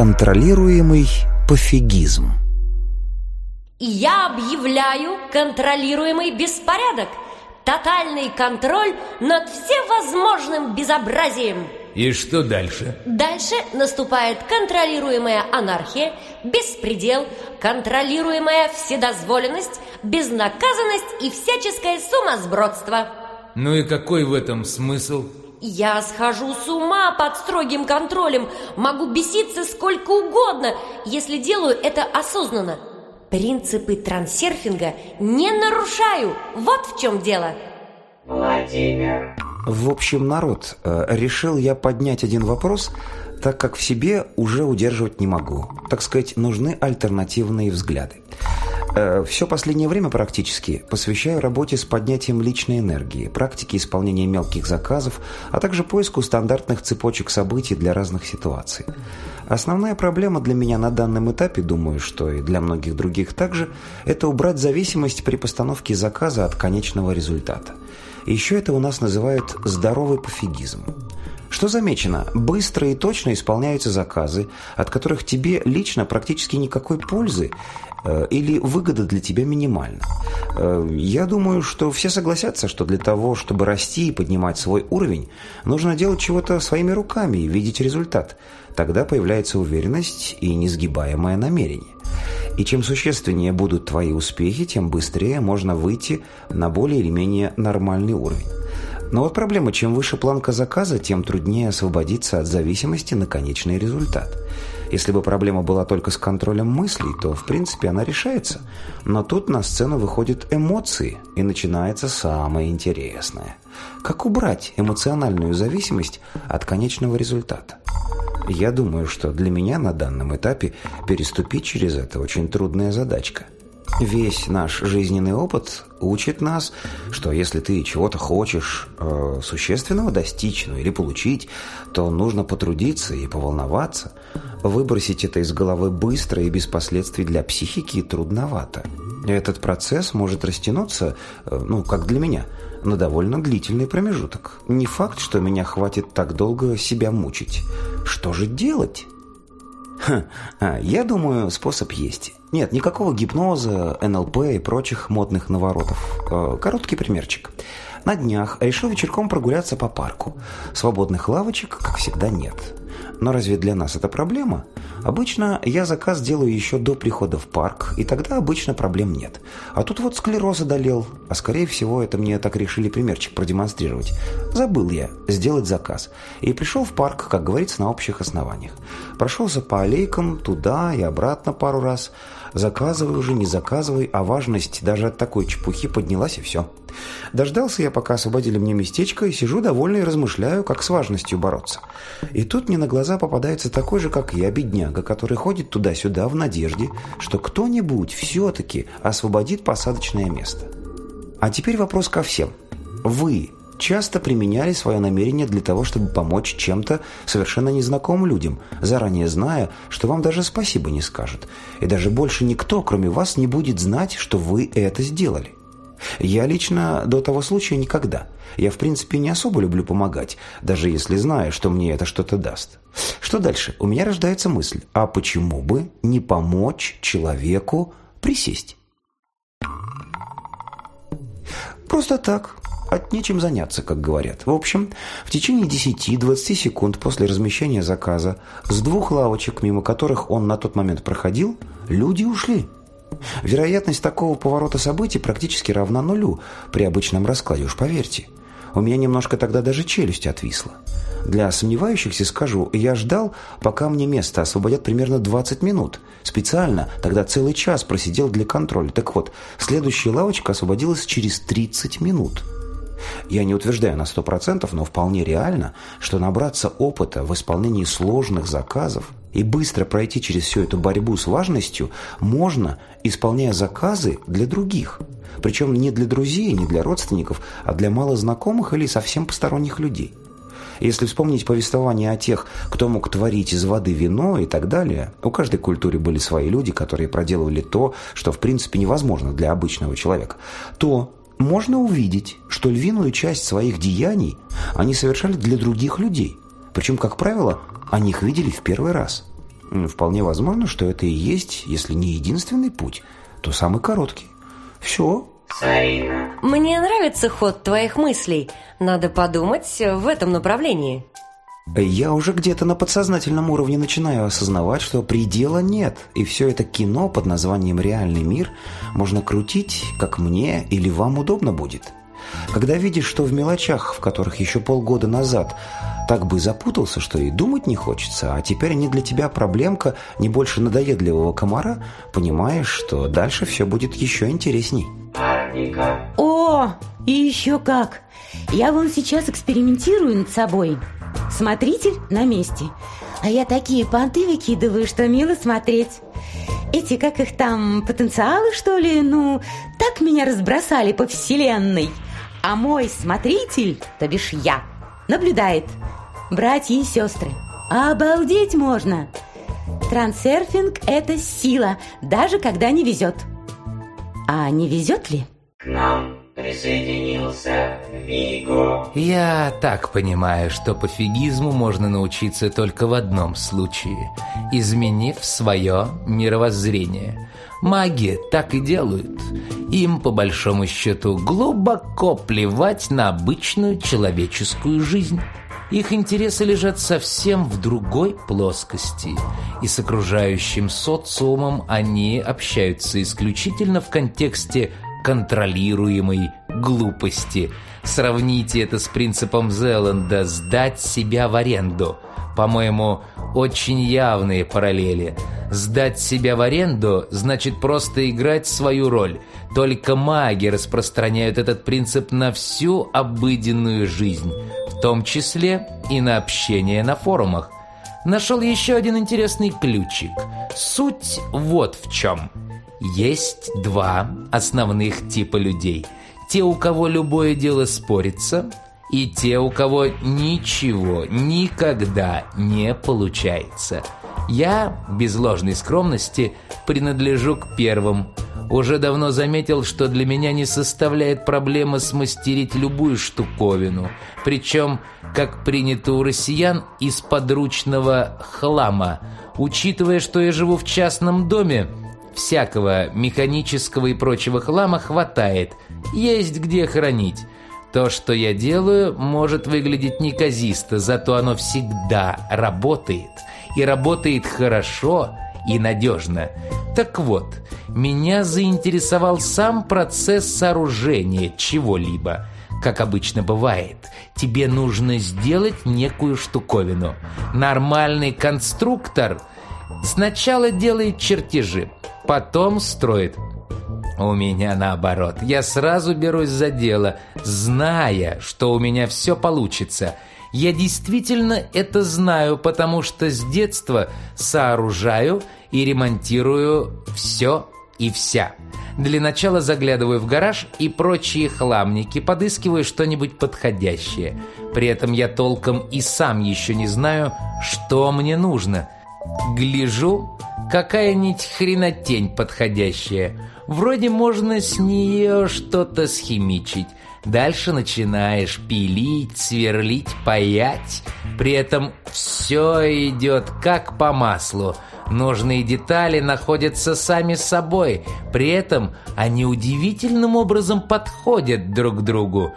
Контролируемый пофигизм. Я объявляю контролируемый беспорядок, тотальный контроль над всевозможным безобразием. И что дальше? Дальше наступает контролируемая анархия, беспредел, контролируемая вседозволенность, безнаказанность и всяческое сумасбродство. Ну и какой в этом смысл? Я схожу с ума под строгим контролем, могу беситься сколько угодно, если делаю это осознанно. Принципы трансерфинга не нарушаю, вот в чем дело. Владимир. В общем, народ, э, решил я поднять один вопрос, так как в себе уже удерживать не могу. Так сказать, нужны альтернативные взгляды. Э, Все последнее время практически посвящаю работе с поднятием личной энергии, практике исполнения мелких заказов, а также поиску стандартных цепочек событий для разных ситуаций. Основная проблема для меня на данном этапе, думаю, что и для многих других также, это убрать зависимость при постановке заказа от конечного результата. Еще это у нас называют «здоровый пофигизм». Что замечено, быстро и точно исполняются заказы, от которых тебе лично практически никакой пользы, Э, или выгода для тебя минимальна. Э, я думаю, что все согласятся, что для того, чтобы расти и поднимать свой уровень, нужно делать чего-то своими руками и видеть результат. Тогда появляется уверенность и несгибаемое намерение. И чем существеннее будут твои успехи, тем быстрее можно выйти на более или менее нормальный уровень. Но вот проблема, чем выше планка заказа, тем труднее освободиться от зависимости на конечный результат. Если бы проблема была только с контролем мыслей, то, в принципе, она решается. Но тут на сцену выходят эмоции, и начинается самое интересное. Как убрать эмоциональную зависимость от конечного результата? Я думаю, что для меня на данном этапе переступить через это очень трудная задачка – весь наш жизненный опыт учит нас, что если ты чего-то хочешь э, существенного достичь, ну или получить, то нужно потрудиться и поволноваться. Выбросить это из головы быстро и без последствий для психики трудновато. Этот процесс может растянуться, э, ну, как для меня, на довольно длительный промежуток. Не факт, что меня хватит так долго себя мучить. Что же делать? А, я думаю, способ есть. Нет, никакого гипноза, НЛП и прочих модных наворотов. Э, короткий примерчик. На днях решил вечерком прогуляться по парку. Свободных лавочек, как всегда, нет. Но разве для нас это проблема? Обычно я заказ делаю еще до прихода в парк, и тогда обычно проблем нет. А тут вот склероз одолел, а скорее всего это мне так решили примерчик продемонстрировать. Забыл я сделать заказ. И пришел в парк, как говорится, на общих основаниях. Прошелся по аллейкам туда и обратно пару раз. Заказывай уже, не заказывай, а важность даже от такой чепухи поднялась и все. Дождался я, пока освободили мне местечко, и сижу довольный и размышляю, как с важностью бороться. И тут мне на глаза попадается такой же, как я, бедняга, который ходит туда-сюда в надежде, что кто-нибудь все-таки освободит посадочное место. А теперь вопрос ко всем. Вы часто применяли свое намерение для того, чтобы помочь чем-то совершенно незнакомым людям, заранее зная, что вам даже спасибо не скажут. И даже больше никто, кроме вас, не будет знать, что вы это сделали. Я лично до того случая никогда. Я, в принципе, не особо люблю помогать, даже если знаю, что мне это что-то даст. Что дальше? У меня рождается мысль, а почему бы не помочь человеку присесть? Просто так, от нечем заняться, как говорят. В общем, в течение 10-20 секунд после размещения заказа с двух лавочек, мимо которых он на тот момент проходил, люди ушли вероятность такого поворота событий практически равна нулю при обычном раскладе, уж поверьте. У меня немножко тогда даже челюсть отвисла. Для сомневающихся скажу, я ждал, пока мне место освободят примерно 20 минут. Специально, тогда целый час просидел для контроля. Так вот, следующая лавочка освободилась через 30 минут. Я не утверждаю на 100%, но вполне реально, что набраться опыта в исполнении сложных заказов – и быстро пройти через всю эту борьбу с важностью можно, исполняя заказы для других. Причем не для друзей, не для родственников, а для малознакомых или совсем посторонних людей. Если вспомнить повествование о тех, кто мог творить из воды вино и так далее, у каждой культуры были свои люди, которые проделывали то, что в принципе невозможно для обычного человека, то можно увидеть, что львиную часть своих деяний они совершали для других людей. Причем, как правило, о них видели в первый раз. Вполне возможно, что это и есть, если не единственный путь, то самый короткий. Все. Мне нравится ход твоих мыслей. Надо подумать в этом направлении. Я уже где-то на подсознательном уровне начинаю осознавать, что предела нет, и все это кино под названием «Реальный мир» можно крутить, как мне или вам удобно будет. Когда видишь, что в мелочах, в которых еще полгода назад так бы запутался, что и думать не хочется, а теперь не для тебя проблемка не больше надоедливого комара, понимаешь, что дальше все будет еще интересней. О, и еще как! Я вон сейчас экспериментирую над собой. Смотритель на месте. А я такие понты выкидываю, что мило смотреть. Эти, как их там, потенциалы, что ли, ну, так меня разбросали по вселенной. А мой смотритель, то бишь я, наблюдает, братья и сестры. Обалдеть можно! Трансерфинг – это сила, даже когда не везет. А не везет ли? К нам присоединился Виго. Я так понимаю, что пофигизму можно научиться только в одном случае, изменив свое мировоззрение. Маги так и делают. Им, по большому счету, глубоко плевать на обычную человеческую жизнь. Их интересы лежат совсем в другой плоскости, и с окружающим социумом они общаются исключительно в контексте контролируемой глупости. Сравните это с принципом Зеланда «сдать себя в аренду». По-моему, очень явные параллели. Сдать себя в аренду значит просто играть свою роль. Только маги распространяют этот принцип на всю обыденную жизнь том числе и на общение на форумах. Нашел еще один интересный ключик. Суть вот в чем. Есть два основных типа людей. Те, у кого любое дело спорится, и те, у кого ничего никогда не получается. Я, без ложной скромности, принадлежу к первым уже давно заметил, что для меня не составляет проблемы смастерить любую штуковину, причем, как принято у россиян, из подручного хлама. Учитывая, что я живу в частном доме, всякого механического и прочего хлама хватает, есть где хранить. То, что я делаю, может выглядеть неказисто, зато оно всегда работает. И работает хорошо и надежно. Так вот, меня заинтересовал сам процесс сооружения чего-либо. Как обычно бывает, тебе нужно сделать некую штуковину. Нормальный конструктор сначала делает чертежи, потом строит. У меня наоборот. Я сразу берусь за дело, зная, что у меня все получится. Я действительно это знаю, потому что с детства сооружаю и ремонтирую все и вся. Для начала заглядываю в гараж и прочие хламники, подыскиваю что-нибудь подходящее. При этом я толком и сам еще не знаю, что мне нужно. Гляжу, какая-нибудь хренотень подходящая. Вроде можно с нее что-то схимичить. Дальше начинаешь пилить, сверлить, паять. При этом все идет как по маслу – Нужные детали находятся сами собой, при этом они удивительным образом подходят друг к другу.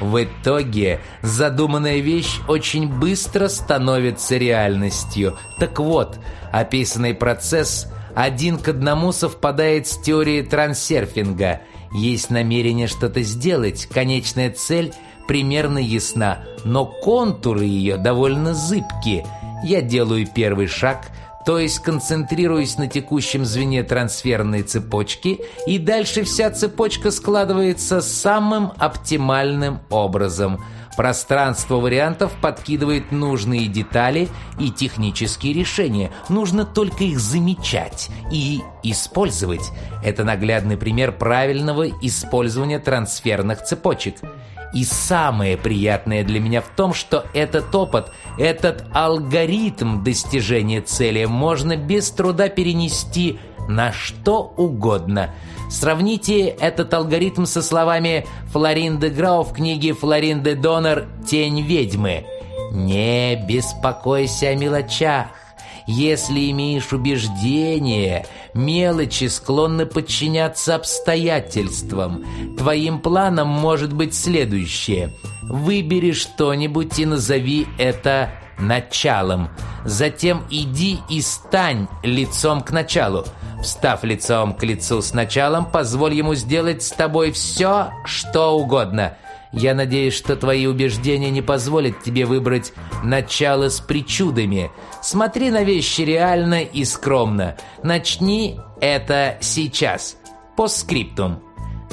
В итоге задуманная вещь очень быстро становится реальностью. Так вот, описанный процесс один к одному совпадает с теорией трансерфинга. Есть намерение что-то сделать, конечная цель примерно ясна, но контуры ее довольно зыбкие – я делаю первый шаг, то есть концентрируюсь на текущем звене трансферной цепочки, и дальше вся цепочка складывается самым оптимальным образом. Пространство вариантов подкидывает нужные детали и технические решения. Нужно только их замечать и использовать. Это наглядный пример правильного использования трансферных цепочек. И самое приятное для меня в том, что этот опыт, этот алгоритм достижения цели можно без труда перенести на что угодно. Сравните этот алгоритм со словами Флоринды Грау в книге Флоринды Донор. Тень ведьмы». «Не беспокойся о мелочах если имеешь убеждение, мелочи склонны подчиняться обстоятельствам. Твоим планом может быть следующее. Выбери что-нибудь и назови это началом. Затем иди и стань лицом к началу. Встав лицом к лицу с началом, позволь ему сделать с тобой все, что угодно – я надеюсь, что твои убеждения не позволят тебе выбрать начало с причудами. Смотри на вещи реально и скромно. Начни это сейчас. По скриптум.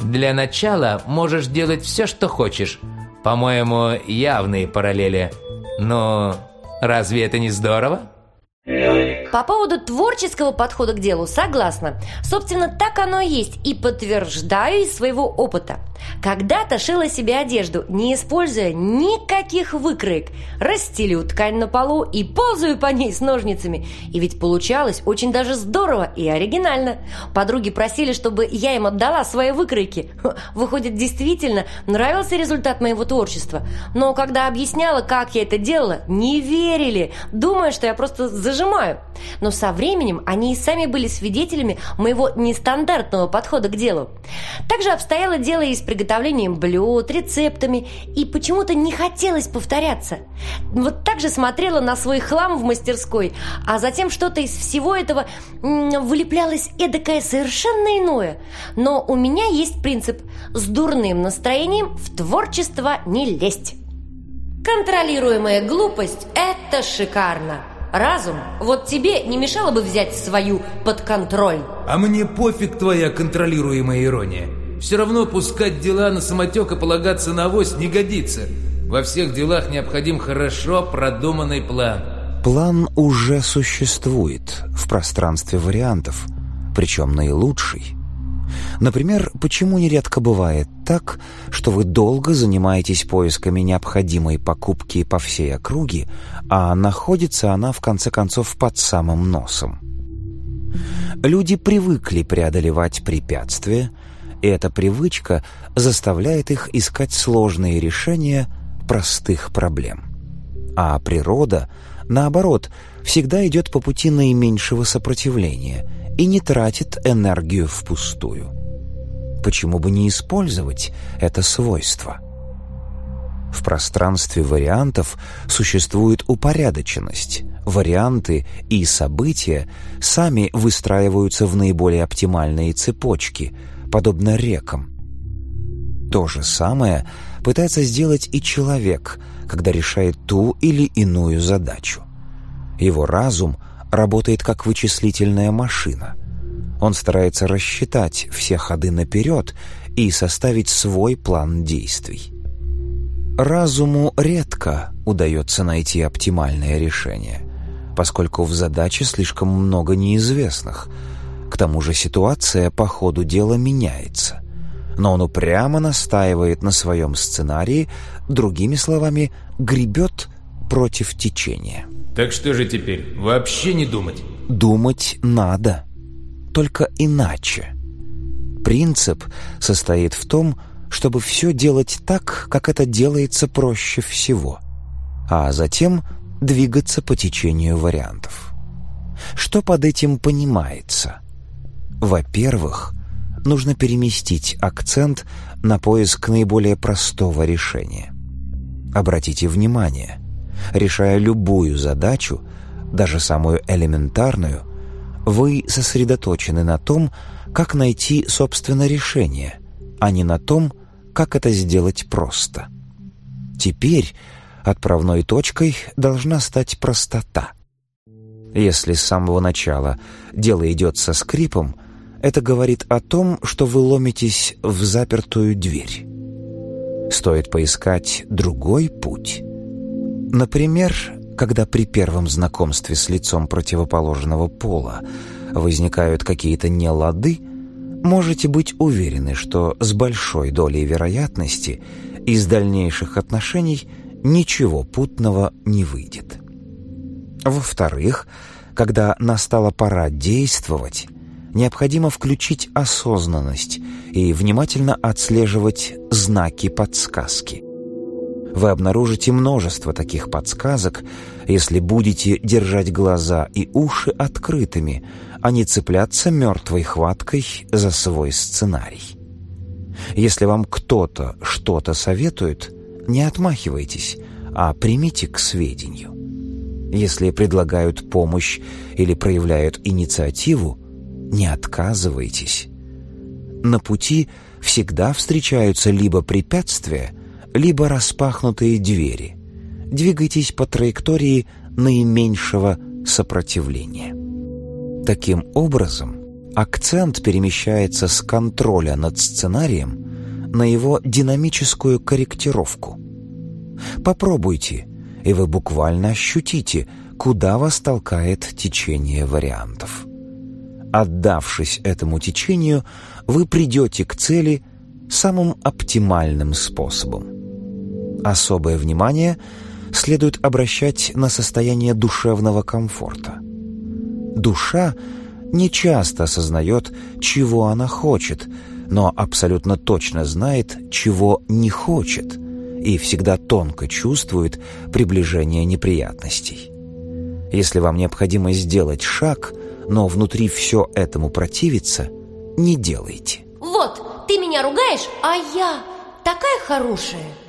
Для начала можешь делать все, что хочешь. По-моему, явные параллели. Но разве это не здорово? По поводу творческого подхода к делу согласна. Собственно, так оно и есть и подтверждаю из своего опыта. Когда-то шила себе одежду, не используя никаких выкроек. Расстелю ткань на полу и ползаю по ней с ножницами. И ведь получалось очень даже здорово и оригинально. Подруги просили, чтобы я им отдала свои выкройки. Выходит, действительно, нравился результат моего творчества. Но когда объясняла, как я это делала, не верили, думая, что я просто зажимаю но со временем они и сами были свидетелями моего нестандартного подхода к делу. Также обстояло дело и с приготовлением блюд, рецептами, и почему-то не хотелось повторяться. Вот так же смотрела на свой хлам в мастерской, а затем что-то из всего этого вылеплялось эдакое совершенно иное. Но у меня есть принцип с дурным настроением в творчество не лезть. Контролируемая глупость – это шикарно! Разум, вот тебе не мешало бы взять свою под контроль. А мне пофиг твоя контролируемая ирония. Все равно пускать дела на самотек и полагаться на авось не годится. Во всех делах необходим хорошо продуманный план. План уже существует в пространстве вариантов, причем наилучший – Например, почему нередко бывает так, что вы долго занимаетесь поисками необходимой покупки по всей округе, а находится она в конце концов под самым носом. Люди привыкли преодолевать препятствия, и эта привычка заставляет их искать сложные решения простых проблем. А природа, наоборот, всегда идет по пути наименьшего сопротивления – и не тратит энергию впустую. Почему бы не использовать это свойство? В пространстве вариантов существует упорядоченность. Варианты и события сами выстраиваются в наиболее оптимальные цепочки, подобно рекам. То же самое пытается сделать и человек, когда решает ту или иную задачу. Его разум работает как вычислительная машина. Он старается рассчитать все ходы наперед и составить свой план действий. Разуму редко удается найти оптимальное решение, поскольку в задаче слишком много неизвестных. К тому же ситуация по ходу дела меняется. Но он упрямо настаивает на своем сценарии, другими словами, гребет против течения. Так что же теперь? Вообще не думать? Думать надо. Только иначе. Принцип состоит в том, чтобы все делать так, как это делается проще всего, а затем двигаться по течению вариантов. Что под этим понимается? Во-первых, нужно переместить акцент на поиск наиболее простого решения. Обратите внимание – решая любую задачу, даже самую элементарную, вы сосредоточены на том, как найти, собственное решение, а не на том, как это сделать просто. Теперь отправной точкой должна стать простота. Если с самого начала дело идет со скрипом, это говорит о том, что вы ломитесь в запертую дверь. Стоит поискать другой путь». Например, когда при первом знакомстве с лицом противоположного пола возникают какие-то нелады, можете быть уверены, что с большой долей вероятности из дальнейших отношений ничего путного не выйдет. Во-вторых, когда настала пора действовать, необходимо включить осознанность и внимательно отслеживать знаки подсказки вы обнаружите множество таких подсказок, если будете держать глаза и уши открытыми, а не цепляться мертвой хваткой за свой сценарий. Если вам кто-то что-то советует, не отмахивайтесь, а примите к сведению. Если предлагают помощь или проявляют инициативу, не отказывайтесь. На пути всегда встречаются либо препятствия – либо распахнутые двери. Двигайтесь по траектории наименьшего сопротивления. Таким образом, акцент перемещается с контроля над сценарием на его динамическую корректировку. Попробуйте, и вы буквально ощутите, куда вас толкает течение вариантов. Отдавшись этому течению, вы придете к цели самым оптимальным способом особое внимание следует обращать на состояние душевного комфорта. Душа не часто осознает, чего она хочет, но абсолютно точно знает, чего не хочет, и всегда тонко чувствует приближение неприятностей. Если вам необходимо сделать шаг, но внутри все этому противится, не делайте. Вот, ты меня ругаешь, а я такая хорошая.